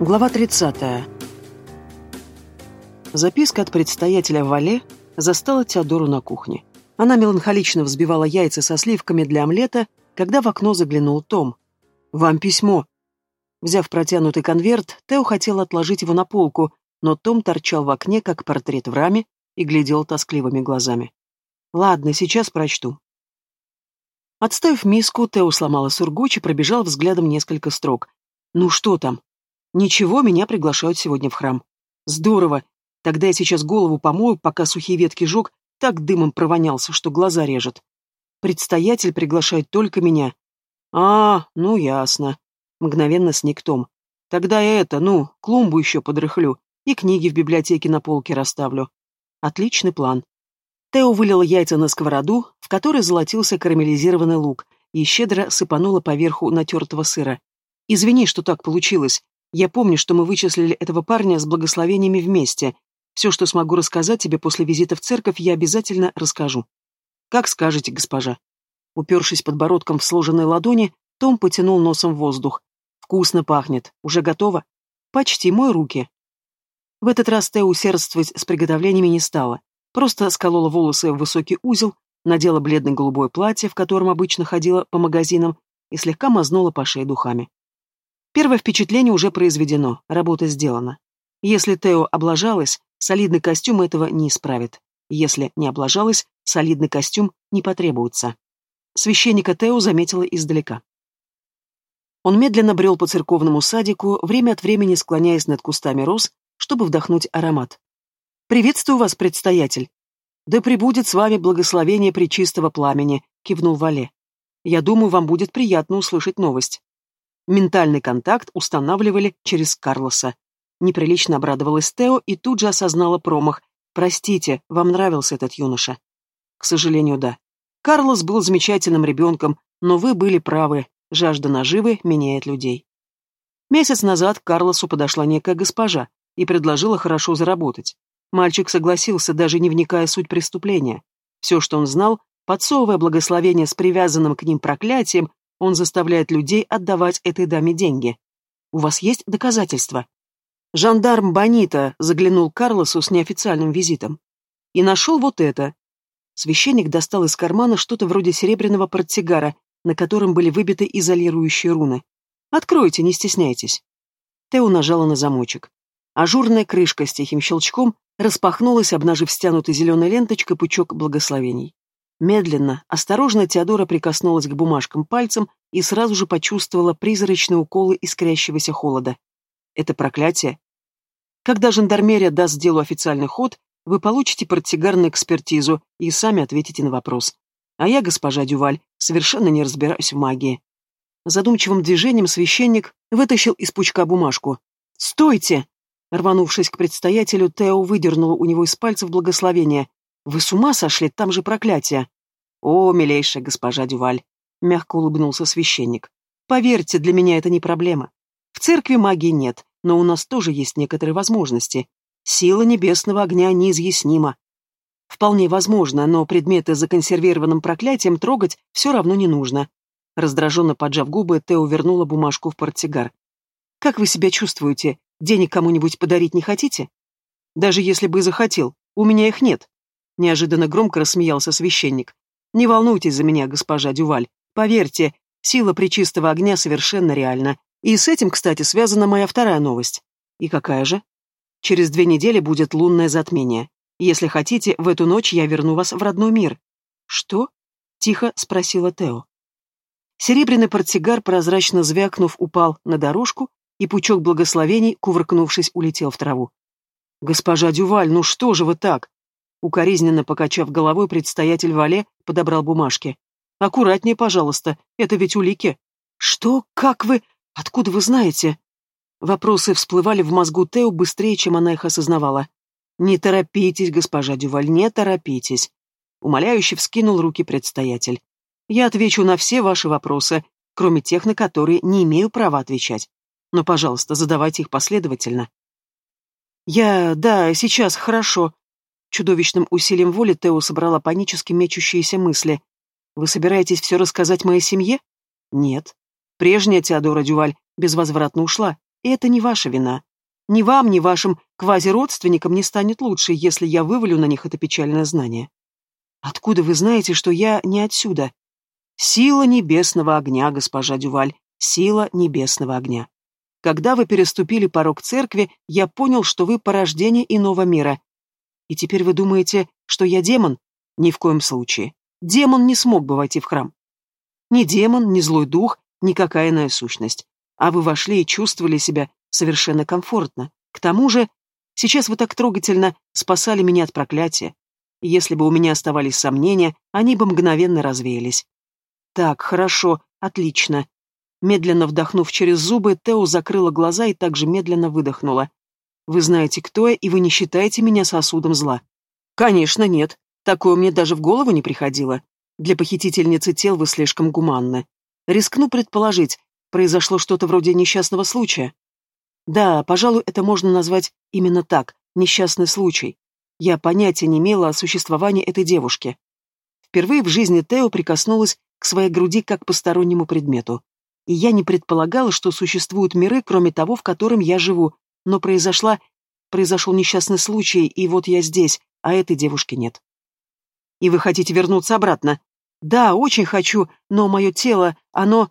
Глава 30. Записка от предстоятеля Вале застала Теодору на кухне. Она меланхолично взбивала яйца со сливками для омлета, когда в окно заглянул Том. «Вам письмо». Взяв протянутый конверт, Тео хотел отложить его на полку, но Том торчал в окне, как портрет в раме, и глядел тоскливыми глазами. «Ладно, сейчас прочту». Отставив миску, Тео сломала сургуч и пробежал взглядом несколько строк. «Ну что там?» Ничего, меня приглашают сегодня в храм. Здорово. Тогда я сейчас голову помою, пока сухие ветки жег, так дымом провонялся, что глаза режет. Предстоятель приглашает только меня. А, ну ясно. Мгновенно сник Том. Тогда я это, ну, клумбу еще подрыхлю и книги в библиотеке на полке расставлю. Отличный план. Тео вылил яйца на сковороду, в которой золотился карамелизированный лук, и щедро сыпанула поверху натертого сыра. «Извини, что так получилось. Я помню, что мы вычислили этого парня с благословениями вместе. Все, что смогу рассказать тебе после визита в церковь, я обязательно расскажу. Как скажете, госпожа. Упершись подбородком в сложенной ладони, Том потянул носом воздух. Вкусно пахнет. Уже готово? Почти мой руки. В этот раз Тео усердствовать с приготовлениями не стала. Просто сколола волосы в высокий узел, надела бледно-голубое платье, в котором обычно ходила по магазинам, и слегка мазнула по шее духами. Первое впечатление уже произведено, работа сделана. Если Тео облажалась, солидный костюм этого не исправит. Если не облажалась, солидный костюм не потребуется. Священника Тео заметила издалека. Он медленно брел по церковному садику, время от времени склоняясь над кустами роз, чтобы вдохнуть аромат. «Приветствую вас, предстоятель!» «Да пребудет с вами благословение пречистого пламени», — кивнул Вале. «Я думаю, вам будет приятно услышать новость». Ментальный контакт устанавливали через Карлоса. Неприлично обрадовалась Тео и тут же осознала промах. «Простите, вам нравился этот юноша?» «К сожалению, да. Карлос был замечательным ребенком, но вы были правы. Жажда наживы меняет людей». Месяц назад к Карлосу подошла некая госпожа и предложила хорошо заработать. Мальчик согласился, даже не вникая в суть преступления. Все, что он знал, подсовывая благословение с привязанным к ним проклятием, он заставляет людей отдавать этой даме деньги. У вас есть доказательства? Жандарм Бонита заглянул к Карлосу с неофициальным визитом. И нашел вот это. Священник достал из кармана что-то вроде серебряного портсигара, на котором были выбиты изолирующие руны. «Откройте, не стесняйтесь». Тео нажала на замочек. Ажурная крышка с тихим щелчком распахнулась, обнажив стянутый зеленой ленточкой пучок благословений. Медленно, осторожно Теодора прикоснулась к бумажкам пальцем и сразу же почувствовала призрачные уколы искрящегося холода. Это проклятие. Когда жандармерия даст делу официальный ход, вы получите портсигарную экспертизу и сами ответите на вопрос. А я, госпожа Дюваль, совершенно не разбираюсь в магии. Задумчивым движением священник вытащил из пучка бумажку. «Стойте!» Рванувшись к предстоятелю, Тео выдернула у него из пальцев благословение. «Вы с ума сошли? Там же проклятие!» «О, милейшая госпожа Дюваль!» — мягко улыбнулся священник. «Поверьте, для меня это не проблема. В церкви магии нет, но у нас тоже есть некоторые возможности. Сила небесного огня неизъяснима. Вполне возможно, но предметы с законсервированным проклятием трогать все равно не нужно». Раздраженно поджав губы, Тео вернула бумажку в портсигар. «Как вы себя чувствуете? Денег кому-нибудь подарить не хотите?» «Даже если бы захотел, у меня их нет», — неожиданно громко рассмеялся священник. Не волнуйтесь за меня, госпожа Дюваль. Поверьте, сила причистого огня совершенно реальна. И с этим, кстати, связана моя вторая новость. И какая же? Через две недели будет лунное затмение. Если хотите, в эту ночь я верну вас в родной мир. Что? Тихо спросила Тео. Серебряный портсигар, прозрачно звякнув, упал на дорожку, и пучок благословений, кувыркнувшись, улетел в траву. «Госпожа Дюваль, ну что же вы так? Укоризненно покачав головой, предстоятель Вале подобрал бумажки. «Аккуратнее, пожалуйста, это ведь улики». «Что? Как вы? Откуда вы знаете?» Вопросы всплывали в мозгу Тео быстрее, чем она их осознавала. «Не торопитесь, госпожа Дюваль, не торопитесь», — умоляюще вскинул руки предстоятель. «Я отвечу на все ваши вопросы, кроме тех, на которые не имею права отвечать. Но, пожалуйста, задавайте их последовательно». «Я... да, сейчас, хорошо», Чудовищным усилием воли Тео собрала панически мечущиеся мысли. «Вы собираетесь все рассказать моей семье?» «Нет. Прежняя Теодора Дюваль безвозвратно ушла. И это не ваша вина. Ни вам, ни вашим квазиродственникам не станет лучше, если я вывалю на них это печальное знание. Откуда вы знаете, что я не отсюда? Сила небесного огня, госпожа Дюваль, сила небесного огня. Когда вы переступили порог церкви, я понял, что вы порождение иного мира. И теперь вы думаете, что я демон? Ни в коем случае. Демон не смог бы войти в храм. Ни демон, ни злой дух, никакая иная сущность. А вы вошли и чувствовали себя совершенно комфортно. К тому же, сейчас вы так трогательно спасали меня от проклятия. Если бы у меня оставались сомнения, они бы мгновенно развеялись. Так, хорошо, отлично. Медленно вдохнув через зубы, Тео закрыла глаза и также медленно выдохнула. Вы знаете, кто я, и вы не считаете меня сосудом зла. Конечно, нет. Такое мне даже в голову не приходило. Для похитительницы тел вы слишком гуманны. Рискну предположить, произошло что-то вроде несчастного случая. Да, пожалуй, это можно назвать именно так, несчастный случай. Я понятия не имела о существовании этой девушки. Впервые в жизни Тео прикоснулась к своей груди как постороннему предмету. И я не предполагала, что существуют миры, кроме того, в котором я живу, но произошла... произошел несчастный случай, и вот я здесь, а этой девушки нет. И вы хотите вернуться обратно? Да, очень хочу, но мое тело, оно...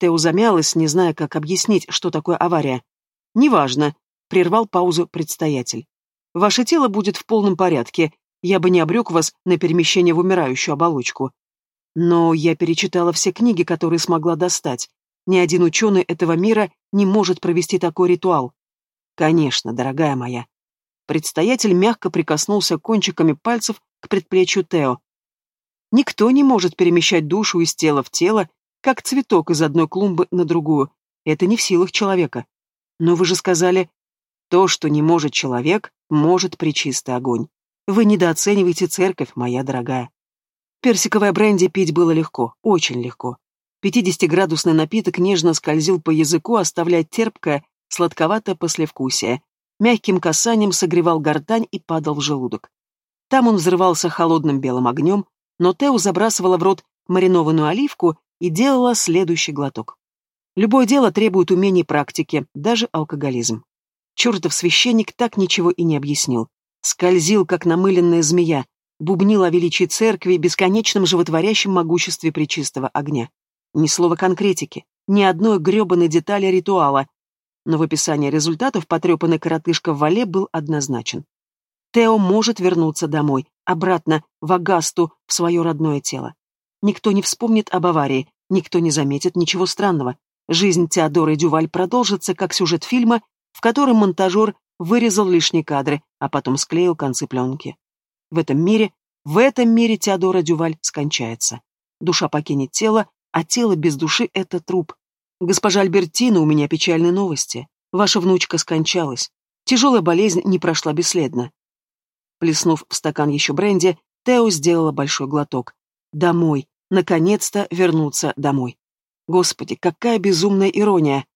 Тео замялась, не зная, как объяснить, что такое авария. «Неважно», — прервал паузу предстоятель. «Ваше тело будет в полном порядке. Я бы не обрек вас на перемещение в умирающую оболочку. Но я перечитала все книги, которые смогла достать. Ни один ученый этого мира не может провести такой ритуал. Конечно, дорогая моя». Предстоятель мягко прикоснулся кончиками пальцев к предплечью Тео. Никто не может перемещать душу из тела в тело, как цветок из одной клумбы на другую. Это не в силах человека. Но вы же сказали, то, что не может человек, может причистый огонь. Вы недооцениваете церковь, моя дорогая. Персиковое бренди пить было легко, очень легко. Пятидесятиградусный напиток нежно скользил по языку, оставляя терпкое, сладковатое послевкусие. Мягким касанием согревал гортань и падал в желудок. Там он взрывался холодным белым огнем, но Тео забрасывала в рот маринованную оливку и делала следующий глоток. Любое дело требует умений и практики, даже алкоголизм. Чертов священник так ничего и не объяснил. Скользил, как намыленная змея, бубнил о величии церкви, бесконечном животворящем могуществе причистого огня. Ни слова конкретики, ни одной гребаной детали ритуала. Но в описании результатов потрепанный коротышка в вале был однозначен. Тео может вернуться домой, обратно, в Агасту, в свое родное тело. Никто не вспомнит об аварии, никто не заметит ничего странного. Жизнь Теодоры Дюваль продолжится, как сюжет фильма, в котором монтажер вырезал лишние кадры, а потом склеил концы пленки. В этом мире, в этом мире Теодора Дюваль скончается. Душа покинет тело, а тело без души — это труп. Госпожа Альбертина, у меня печальные новости. Ваша внучка скончалась. Тяжелая болезнь не прошла бесследно. Плеснув в стакан еще бренди, Тео сделала большой глоток. Домой. Наконец-то вернуться домой. Господи, какая безумная ирония!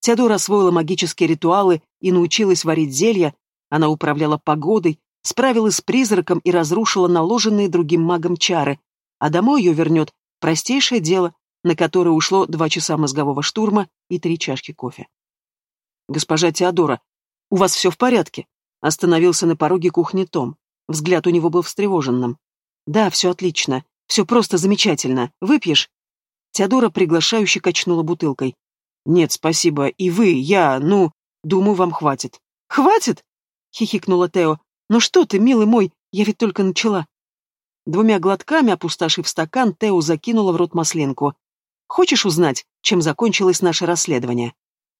Теодора освоила магические ритуалы и научилась варить зелья, она управляла погодой, справилась с призраком и разрушила наложенные другим магом чары, а домой ее вернет простейшее дело, на которое ушло два часа мозгового штурма и три чашки кофе. «Госпожа Теодора, у вас все в порядке?» Остановился на пороге кухни Том. Взгляд у него был встревоженным. «Да, все отлично. Все просто замечательно. Выпьешь?» Теодора приглашающе качнула бутылкой. «Нет, спасибо. И вы, я, ну, думаю, вам хватит». «Хватит?» — хихикнула Тео. «Ну что ты, милый мой, я ведь только начала». Двумя глотками, опустошив стакан, Тео закинула в рот маслинку. «Хочешь узнать, чем закончилось наше расследование?»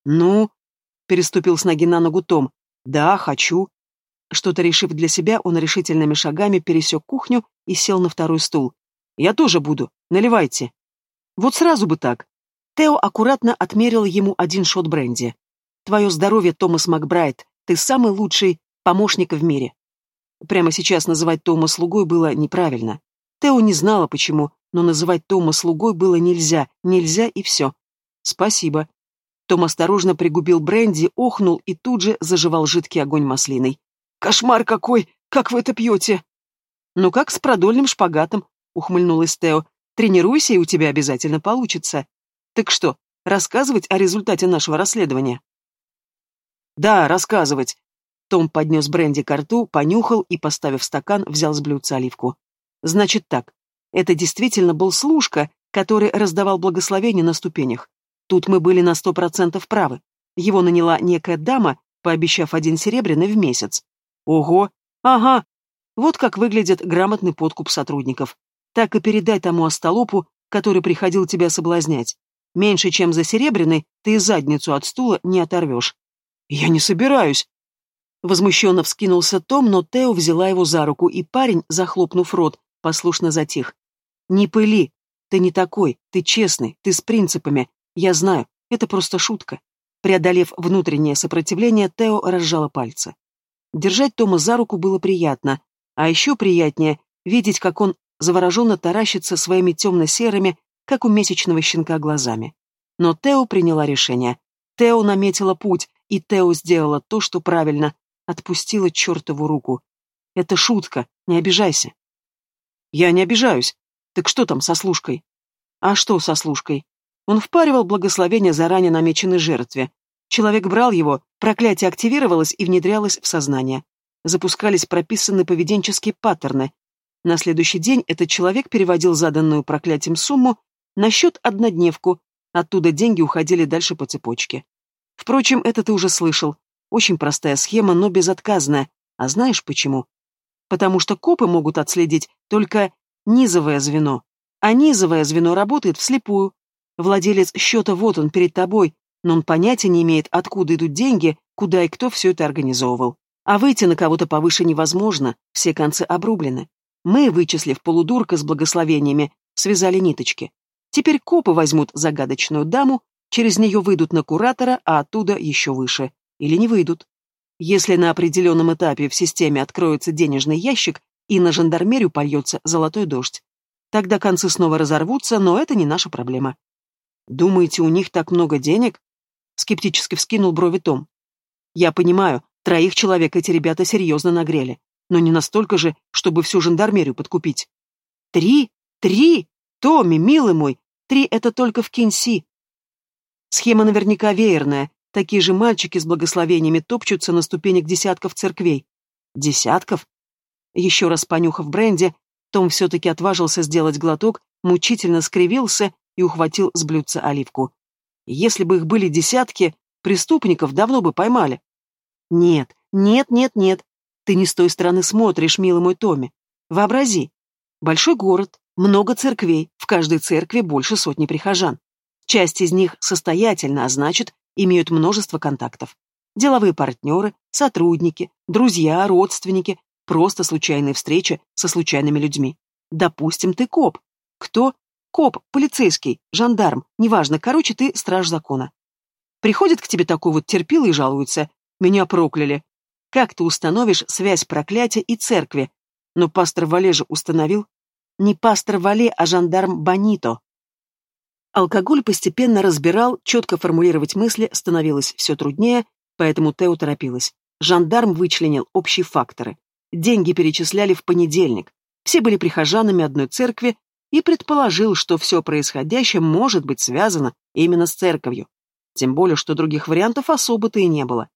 «Ну?» — переступил с ноги на ногу Том. «Да, хочу». Что-то решив для себя, он решительными шагами пересек кухню и сел на второй стул. «Я тоже буду. Наливайте». Вот сразу бы так. Тео аккуратно отмерил ему один шот бренди. Твое здоровье, Томас Макбрайт, ты самый лучший помощник в мире. Прямо сейчас называть Тома слугой было неправильно. Тео не знала, почему, но называть Тома слугой было нельзя, нельзя и все. Спасибо. Том осторожно пригубил бренди, охнул и тут же заживал жидкий огонь маслиной. «Кошмар какой! Как вы это пьете?» «Ну как с продольным шпагатом», — ухмыльнулась Тео. Тренируйся, и у тебя обязательно получится. Так что, рассказывать о результате нашего расследования? Да, рассказывать. Том поднес бренди к рту, понюхал и, поставив стакан, взял с блюдца оливку. Значит так, это действительно был служка, который раздавал благословение на ступенях. Тут мы были на сто процентов правы. Его наняла некая дама, пообещав один серебряный в месяц. Ого! Ага! Вот как выглядит грамотный подкуп сотрудников. Так и передай тому остолопу, который приходил тебя соблазнять. Меньше, чем за серебряный, ты задницу от стула не оторвешь. Я не собираюсь. Возмущенно вскинулся Том, но Тео взяла его за руку, и парень, захлопнув рот, послушно затих. «Не пыли. Ты не такой. Ты честный. Ты с принципами. Я знаю. Это просто шутка». Преодолев внутреннее сопротивление, Тео разжала пальцы. Держать Тома за руку было приятно, а еще приятнее видеть, как он завороженно таращится своими темно-серыми, как у месячного щенка, глазами. Но Тео приняла решение. Тео наметила путь, и Тео сделала то, что правильно, отпустила чертову руку. Это шутка, не обижайся. Я не обижаюсь. Так что там со служкой? А что со служкой? Он впаривал благословение заранее намеченной жертве. Человек брал его, проклятие активировалось и внедрялось в сознание. Запускались прописанные поведенческие паттерны. На следующий день этот человек переводил заданную проклятием сумму на счет однодневку, оттуда деньги уходили дальше по цепочке. Впрочем, это ты уже слышал. Очень простая схема, но безотказная. А знаешь почему? Потому что копы могут отследить только низовое звено. А низовое звено работает вслепую. Владелец счета вот он перед тобой, но он понятия не имеет, откуда идут деньги, куда и кто все это организовывал. А выйти на кого-то повыше невозможно, все концы обрублены. Мы, вычислив полудурка с благословениями, связали ниточки. Теперь копы возьмут загадочную даму, через нее выйдут на куратора, а оттуда еще выше. Или не выйдут. Если на определенном этапе в системе откроется денежный ящик и на жандармерию польется золотой дождь, тогда концы снова разорвутся, но это не наша проблема. «Думаете, у них так много денег?» Скептически вскинул брови Том. «Я понимаю, троих человек эти ребята серьезно нагрели, но не настолько же, чтобы всю жандармерию подкупить». «Три? Три? Томми, милый мой, Три — это только в Кинси. Схема наверняка веерная. Такие же мальчики с благословениями топчутся на ступенях десятков церквей. Десятков? Еще раз понюхав бренди, том все-таки отважился сделать глоток, мучительно скривился и ухватил с блюдца оливку. Если бы их были десятки, преступников давно бы поймали. Нет, нет, нет, нет. Ты не с той стороны смотришь, милый мой Томми. Вообрази. Большой город, много церквей, в каждой церкви больше сотни прихожан. Часть из них состоятельна, а значит, имеют множество контактов. Деловые партнеры, сотрудники, друзья, родственники, просто случайные встречи со случайными людьми. Допустим, ты коп. Кто? Коп, полицейский, жандарм, неважно, короче, ты страж закона. Приходит к тебе такой вот терпил и жалуется. Меня прокляли. Как ты установишь связь проклятия и церкви? Но пастор Валежа установил, не пастор Вале, а жандарм Бонито. Алкоголь постепенно разбирал, четко формулировать мысли становилось все труднее, поэтому Тео торопилась. Жандарм вычленил общие факторы. Деньги перечисляли в понедельник. Все были прихожанами одной церкви и предположил, что все происходящее может быть связано именно с церковью. Тем более, что других вариантов особо-то и не было.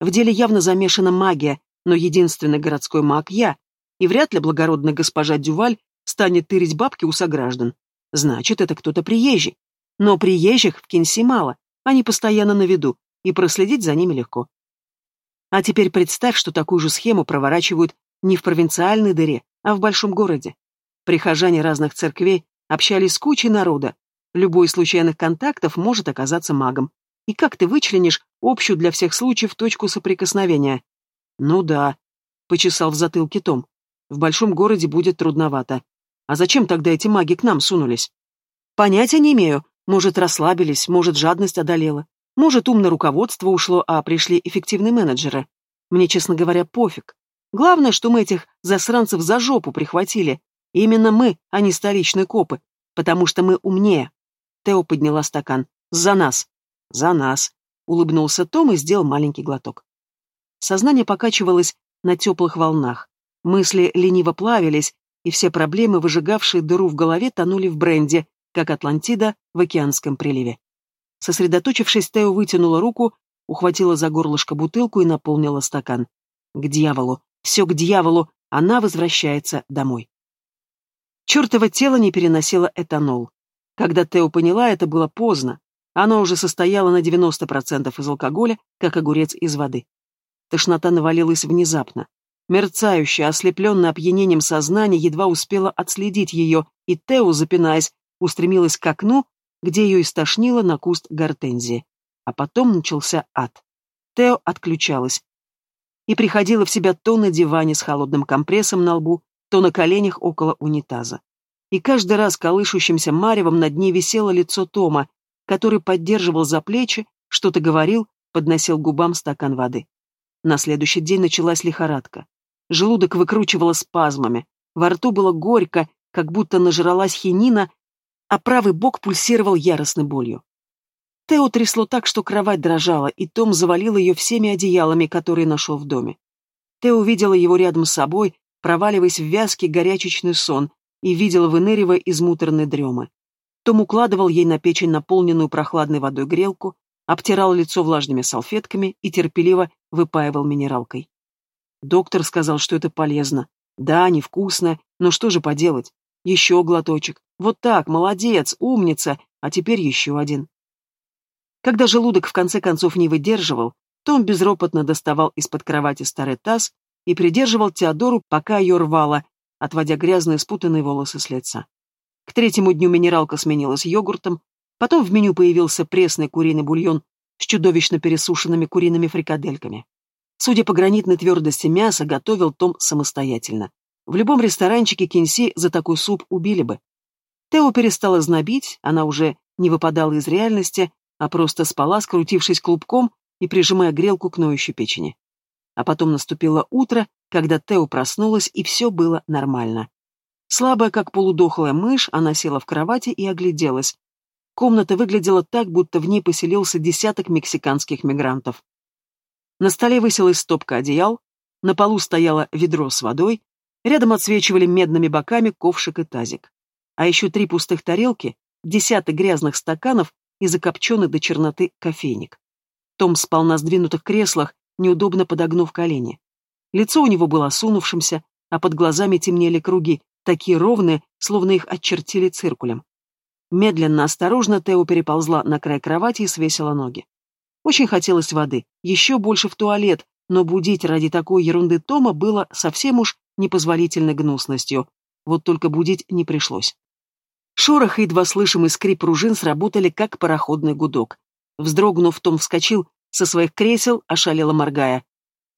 В деле явно замешана магия, но единственный городской маг я, и вряд ли благородная госпожа Дюваль станет тырить бабки у сограждан. Значит, это кто-то приезжий. Но приезжих в Кинси мало, они постоянно на виду, и проследить за ними легко. А теперь представь, что такую же схему проворачивают не в провинциальной дыре, а в большом городе. Прихожане разных церквей общались с кучей народа. Любой из случайных контактов может оказаться магом. И как ты вычленишь общую для всех случаев точку соприкосновения? Ну да, почесал в затылке Том. В большом городе будет трудновато. А зачем тогда эти маги к нам сунулись? Понятия не имею. Может, расслабились, может, жадность одолела. Может, умное руководство ушло, а пришли эффективные менеджеры. Мне, честно говоря, пофиг. Главное, что мы этих засранцев за жопу прихватили. И именно мы, а не столичные копы. Потому что мы умнее. Тео подняла стакан. За нас. За нас. Улыбнулся Том и сделал маленький глоток. Сознание покачивалось на теплых волнах. Мысли лениво плавились, и все проблемы, выжигавшие дыру в голове, тонули в бренде, как Атлантида в океанском приливе. Сосредоточившись, Тео вытянула руку, ухватила за горлышко бутылку и наполнила стакан. К дьяволу, все к дьяволу, она возвращается домой. Чертово тело не переносило этанол. Когда Тео поняла, это было поздно. Она уже состояла на 90% из алкоголя, как огурец из воды. Тошнота навалилась внезапно. Мерцающее, ослепленное опьянением сознание едва успело отследить ее, и Тео, запинаясь, устремилась к окну, где ее истошнило на куст гортензии. А потом начался ад. Тео отключалась. И приходила в себя то на диване с холодным компрессом на лбу, то на коленях около унитаза. И каждый раз колышущимся маревом над ней висело лицо Тома, который поддерживал за плечи, что-то говорил, подносил губам стакан воды. На следующий день началась лихорадка. Желудок выкручивало спазмами, во рту было горько, как будто нажралась хинина, а правый бок пульсировал яростной болью. Тео трясло так, что кровать дрожала, и Том завалил ее всеми одеялами, которые нашел в доме. Тео увидела его рядом с собой, проваливаясь в вязкий горячечный сон, и видела, выныривая из муторной дремы. Том укладывал ей на печень наполненную прохладной водой грелку, обтирал лицо влажными салфетками и терпеливо выпаивал минералкой. Доктор сказал, что это полезно. Да, невкусно, но что же поделать? Еще глоточек. Вот так, молодец, умница, а теперь еще один. Когда желудок в конце концов не выдерживал, Том безропотно доставал из-под кровати старый таз и придерживал Теодору, пока ее рвало, отводя грязные спутанные волосы с лица. К третьему дню минералка сменилась йогуртом, потом в меню появился пресный куриный бульон с чудовищно пересушенными куриными фрикадельками. Судя по гранитной твердости мяса, готовил Том самостоятельно. В любом ресторанчике Кинси за такой суп убили бы. Тео перестала знобить, она уже не выпадала из реальности, а просто спала, скрутившись клубком и прижимая грелку к ноющей печени. А потом наступило утро, когда Тео проснулась, и все было нормально. Слабая, как полудохлая мышь, она села в кровати и огляделась. Комната выглядела так, будто в ней поселился десяток мексиканских мигрантов. На столе высилась стопка одеял, на полу стояло ведро с водой, рядом отсвечивали медными боками ковшик и тазик. А еще три пустых тарелки, десяток грязных стаканов и закопченный до черноты кофейник. Том спал на сдвинутых креслах, неудобно подогнув колени. Лицо у него было осунувшимся, а под глазами темнели круги, такие ровные, словно их отчертили циркулем. Медленно, осторожно Тео переползла на край кровати и свесила ноги. Очень хотелось воды, еще больше в туалет, но будить ради такой ерунды Тома было совсем уж непозволительной гнусностью. Вот только будить не пришлось. Шорох и едва слышимый скрип пружин сработали, как пароходный гудок. Вздрогнув, Том вскочил со своих кресел, ошалело моргая.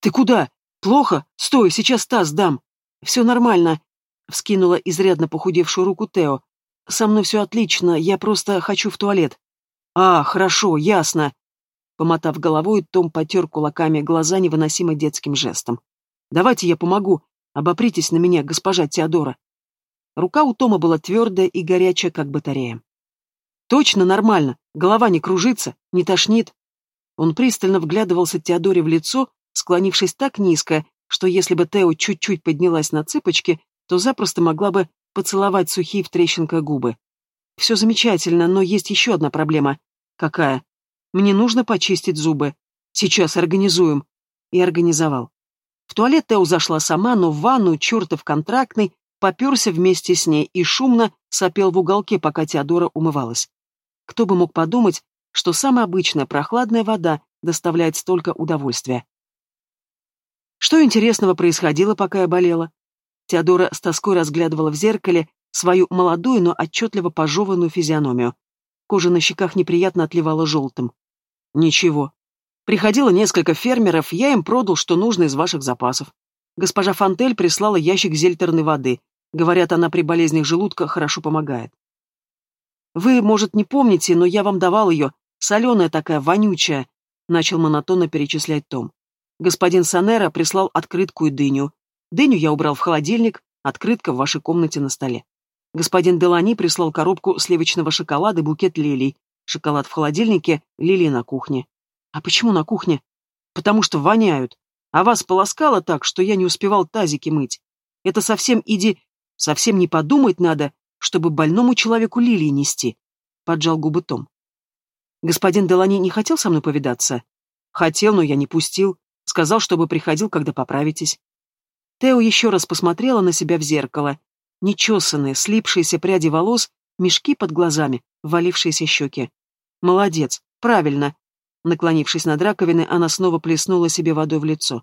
«Ты куда? Плохо? Стой, сейчас таз дам!» «Все нормально», — вскинула изрядно похудевшую руку Тео. «Со мной все отлично, я просто хочу в туалет». «А, хорошо, ясно», Помотав головой, Том потер кулаками глаза невыносимо детским жестом. «Давайте я помогу. Обопритесь на меня, госпожа Теодора». Рука у Тома была твердая и горячая, как батарея. «Точно нормально. Голова не кружится, не тошнит». Он пристально вглядывался Теодоре в лицо, склонившись так низко, что если бы Тео чуть-чуть поднялась на цыпочки, то запросто могла бы поцеловать сухие в трещинках губы. «Все замечательно, но есть еще одна проблема». «Какая?» Мне нужно почистить зубы. Сейчас организуем. И организовал. В туалет Тео зашла сама, но в ванну чертов контрактный поперся вместе с ней и шумно сопел в уголке, пока Теодора умывалась. Кто бы мог подумать, что самая обычная прохладная вода доставляет столько удовольствия. Что интересного происходило, пока я болела? Теодора с тоской разглядывала в зеркале свою молодую, но отчетливо пожеванную физиономию. Кожа на щеках неприятно отливала желтым. Ничего. Приходило несколько фермеров, я им продал, что нужно из ваших запасов. Госпожа Фантель прислала ящик зельтерной воды. Говорят, она при болезнях желудка хорошо помогает. Вы, может, не помните, но я вам давал ее. Соленая такая, вонючая. Начал монотонно перечислять Том. Господин Санера прислал открытку и дыню. Дыню я убрал в холодильник, открытка в вашей комнате на столе. Господин Делани прислал коробку сливочного шоколада и букет лилий. Шоколад в холодильнике, лилии на кухне. А почему на кухне? Потому что воняют. А вас полоскало так, что я не успевал тазики мыть. Это совсем иди... Совсем не подумать надо, чтобы больному человеку лилии нести. Поджал губы Том. Господин Делани не хотел со мной повидаться? Хотел, но я не пустил. Сказал, чтобы приходил, когда поправитесь. Тео еще раз посмотрела на себя в зеркало. Нечесанные, слипшиеся пряди волос, мешки под глазами, валившиеся щеки. Молодец, правильно. Наклонившись над раковиной, она снова плеснула себе водой в лицо.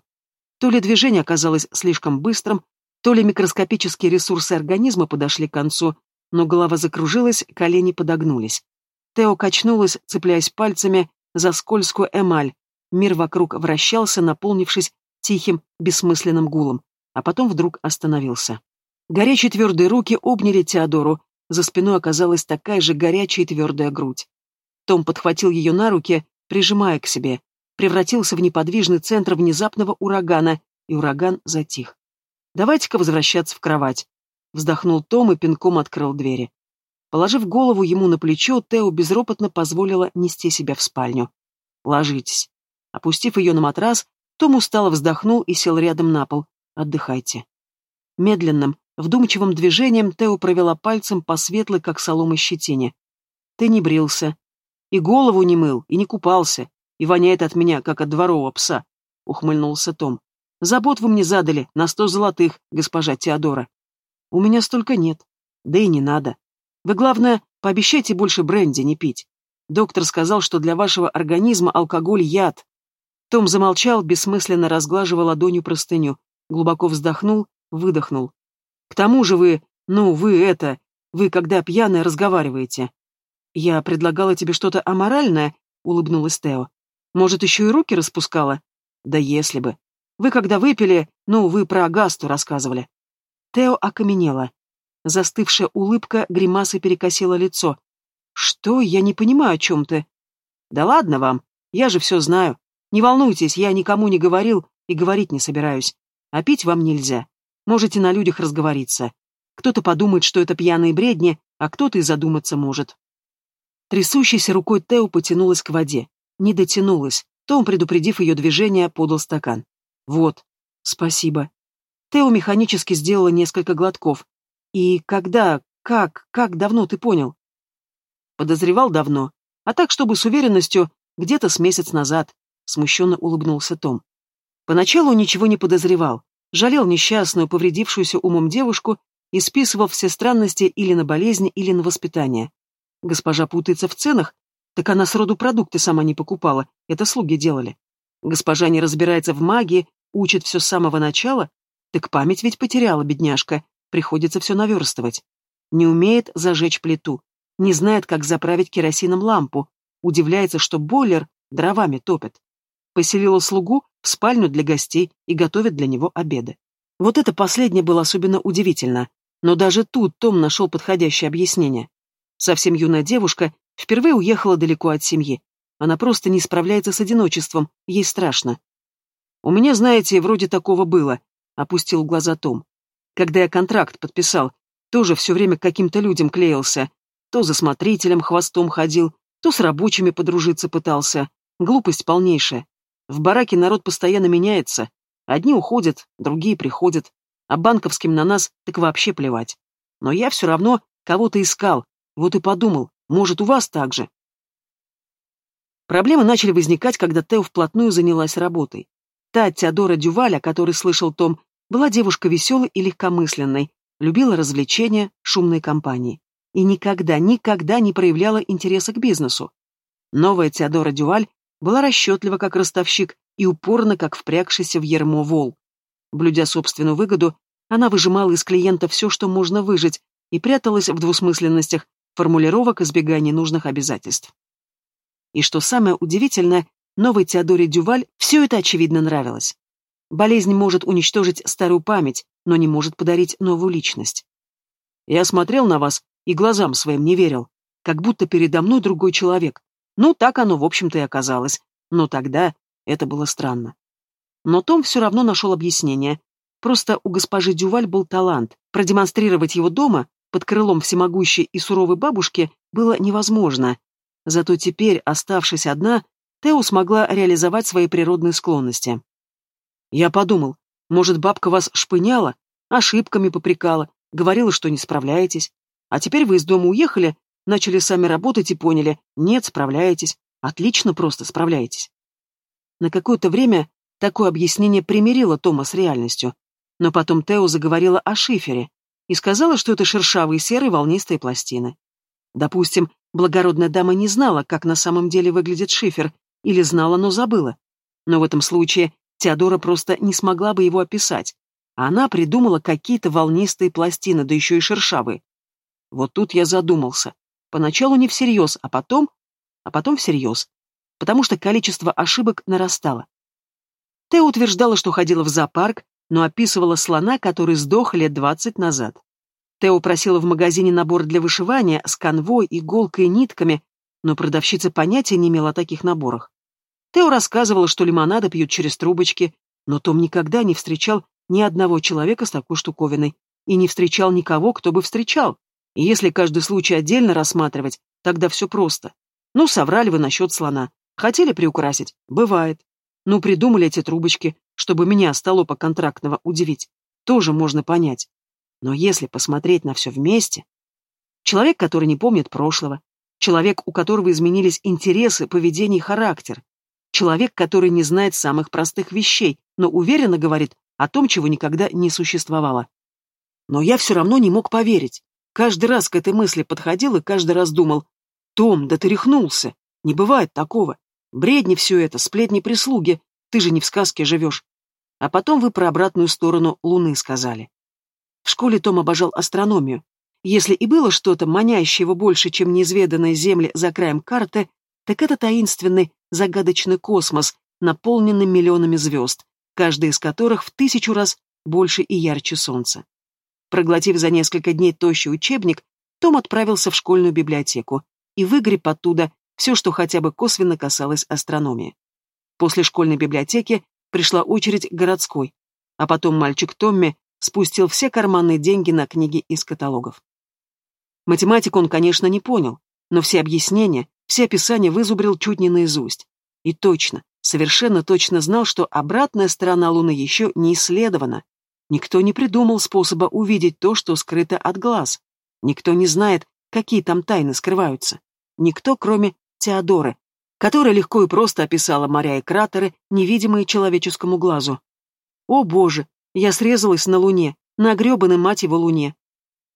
То ли движение оказалось слишком быстрым, то ли микроскопические ресурсы организма подошли к концу, но голова закружилась, колени подогнулись. Тео качнулась, цепляясь пальцами за скользкую эмаль, Мир вокруг вращался, наполнившись тихим, бессмысленным гулом, а потом вдруг остановился. Горячие твердые руки обняли Теодору, за спиной оказалась такая же горячая и твердая грудь. Том подхватил ее на руки, прижимая к себе, превратился в неподвижный центр внезапного урагана, и ураган затих. «Давайте-ка возвращаться в кровать», — вздохнул Том и пинком открыл двери. Положив голову ему на плечо, Тео безропотно позволила нести себя в спальню. «Ложитесь». Опустив ее на матрас, том устало вздохнул и сел рядом на пол. «Отдыхайте». Медленным, вдумчивым движением Тео провела пальцем по светлой, как солома, щетине. «Ты не брился. И голову не мыл, и не купался, и воняет от меня, как от дворового пса», — ухмыльнулся Том. «Забот вы мне задали на сто золотых, госпожа Теодора». «У меня столько нет. Да и не надо. Вы, главное, пообещайте больше бренди не пить. Доктор сказал, что для вашего организма алкоголь — яд, том замолчал, бессмысленно разглаживая ладонью простыню, глубоко вздохнул, выдохнул. «К тому же вы, ну, вы это, вы, когда пьяная, разговариваете». «Я предлагала тебе что-то аморальное», — улыбнулась Тео. «Может, еще и руки распускала?» «Да если бы. Вы, когда выпили, ну, вы про Агасту рассказывали». Тео окаменела. Застывшая улыбка гримасы перекосила лицо. «Что? Я не понимаю, о чем ты». «Да ладно вам, я же все знаю. Не волнуйтесь, я никому не говорил и говорить не собираюсь. А пить вам нельзя. Можете на людях разговориться. Кто-то подумает, что это пьяные бредни, а кто-то и задуматься может. Трясущейся рукой Тео потянулась к воде. Не дотянулась. Том, предупредив ее движение, подал стакан. «Вот. Спасибо». Тео механически сделала несколько глотков. «И когда, как, как давно ты понял?» Подозревал давно. А так, чтобы с уверенностью, где-то с месяц назад смущенно улыбнулся Том. Поначалу ничего не подозревал, жалел несчастную, повредившуюся умом девушку и списывал все странности или на болезни, или на воспитание. Госпожа путается в ценах, так она сроду продукты сама не покупала, это слуги делали. Госпожа не разбирается в магии, учит все с самого начала, так память ведь потеряла, бедняжка, приходится все наверстывать. Не умеет зажечь плиту, не знает, как заправить керосином лампу, удивляется, что бойлер дровами топит поселила слугу в спальню для гостей и готовит для него обеды. Вот это последнее было особенно удивительно, но даже тут Том нашел подходящее объяснение. Совсем юная девушка впервые уехала далеко от семьи. Она просто не справляется с одиночеством, ей страшно. «У меня, знаете, вроде такого было», — опустил глаза Том. «Когда я контракт подписал, тоже все время к каким-то людям клеился. То за смотрителем хвостом ходил, то с рабочими подружиться пытался. Глупость полнейшая. В бараке народ постоянно меняется. Одни уходят, другие приходят. А банковским на нас так вообще плевать. Но я все равно кого-то искал. Вот и подумал, может, у вас так же. Проблемы начали возникать, когда Тео вплотную занялась работой. Та Теодора Дюваль, о которой слышал Том, была девушка веселой и легкомысленной, любила развлечения, шумные компании. И никогда, никогда не проявляла интереса к бизнесу. Новая Теодора Дюваль была расчетлива, как ростовщик, и упорна, как впрягшийся в ермо вол. Блюдя собственную выгоду, она выжимала из клиента все, что можно выжить, и пряталась в двусмысленностях формулировок избегания ненужных обязательств. И что самое удивительное, новой Теодоре Дюваль все это очевидно нравилось. Болезнь может уничтожить старую память, но не может подарить новую личность. Я смотрел на вас и глазам своим не верил, как будто передо мной другой человек, ну, так оно, в общем-то, и оказалось. Но тогда это было странно. Но Том все равно нашел объяснение. Просто у госпожи Дюваль был талант. Продемонстрировать его дома, под крылом всемогущей и суровой бабушки, было невозможно. Зато теперь, оставшись одна, Тео смогла реализовать свои природные склонности. Я подумал, может, бабка вас шпыняла, ошибками попрекала, говорила, что не справляетесь. А теперь вы из дома уехали, Начали сами работать и поняли, нет, справляетесь. Отлично просто справляетесь. На какое-то время такое объяснение примирило Тома с реальностью. Но потом Тео заговорила о шифере и сказала, что это шершавые серые волнистые пластины. Допустим, благородная дама не знала, как на самом деле выглядит шифер, или знала, но забыла. Но в этом случае Теодора просто не смогла бы его описать, она придумала какие-то волнистые пластины, да еще и шершавые. Вот тут я задумался. Поначалу не всерьез, а потом... А потом всерьез. Потому что количество ошибок нарастало. Тео утверждала, что ходила в зоопарк, но описывала слона, который сдох лет двадцать назад. Тео просила в магазине набор для вышивания с конвой, иголкой и нитками, но продавщица понятия не имела о таких наборах. Тео рассказывала, что лимонады пьют через трубочки, но Том никогда не встречал ни одного человека с такой штуковиной и не встречал никого, кто бы встречал. И если каждый случай отдельно рассматривать, тогда все просто. Ну, соврали вы насчет слона. Хотели приукрасить? Бывает. Ну, придумали эти трубочки, чтобы меня, столопа контрактного, удивить. Тоже можно понять. Но если посмотреть на все вместе... Человек, который не помнит прошлого, человек, у которого изменились интересы, поведение и характер, человек, который не знает самых простых вещей, но уверенно говорит о том, чего никогда не существовало. Но я все равно не мог поверить. Каждый раз к этой мысли подходил и каждый раз думал, «Том, да ты рехнулся! Не бывает такого! Бредни все это, сплетни прислуги, ты же не в сказке живешь!» А потом вы про обратную сторону Луны сказали. В школе Том обожал астрономию. Если и было что-то, манящее его больше, чем неизведанные земли за краем карты, так это таинственный, загадочный космос, наполненный миллионами звезд, каждая из которых в тысячу раз больше и ярче солнца. Проглотив за несколько дней тощий учебник, Том отправился в школьную библиотеку и выгреб оттуда все, что хотя бы косвенно касалось астрономии. После школьной библиотеки пришла очередь городской, а потом мальчик Томми спустил все карманные деньги на книги из каталогов. Математику он, конечно, не понял, но все объяснения, все описания вызубрил чуть не наизусть. И точно, совершенно точно знал, что обратная сторона Луны еще не исследована, Никто не придумал способа увидеть то, что скрыто от глаз. Никто не знает, какие там тайны скрываются. Никто, кроме Теодоры, которая легко и просто описала моря и кратеры, невидимые человеческому глазу. О боже, я срезалась на Луне, на гребаной мать его Луне.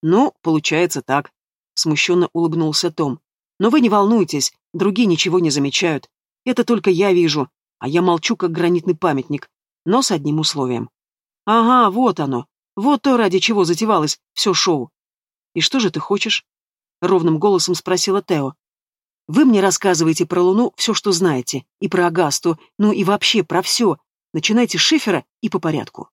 Ну, получается так, смущенно улыбнулся Том. Но вы не волнуйтесь, другие ничего не замечают. Это только я вижу, а я молчу, как гранитный памятник, но с одним условием. Ага, вот оно. Вот то, ради чего затевалось все шоу. И что же ты хочешь? Ровным голосом спросила Тео. Вы мне рассказываете про Луну все, что знаете, и про Агасту, ну и вообще про все. Начинайте с шифера и по порядку.